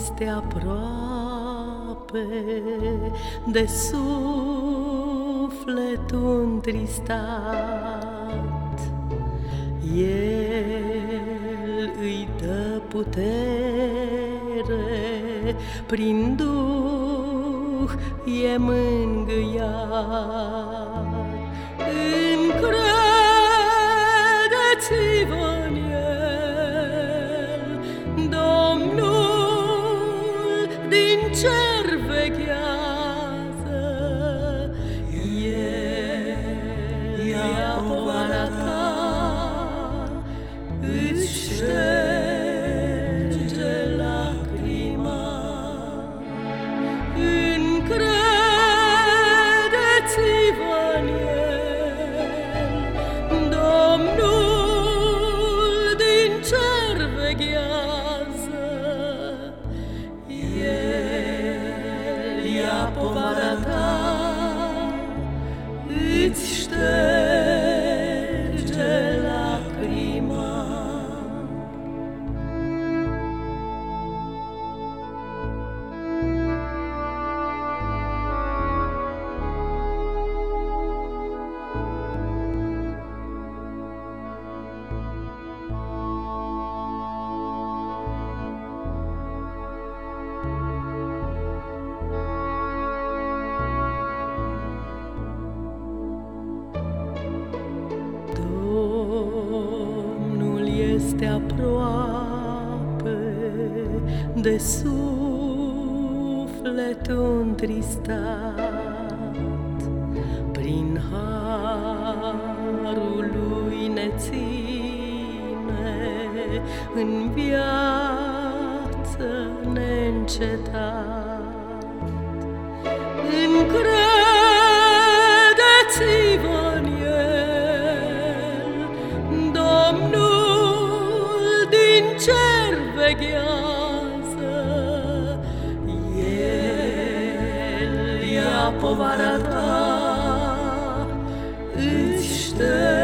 este aproape de sufletul întristat. El îi dă putere, prin Duh e mângâiat. Încredeți-vă cer veghează. El ia povara ta, îți șterge lacrima. Încredeți-vă în El, Domnul din cer veghează. Este aproape de sufletul întristat. Prin harul lui ne ține în viață neîncetat. cerve gheață, El i-a povarata, îți șterge.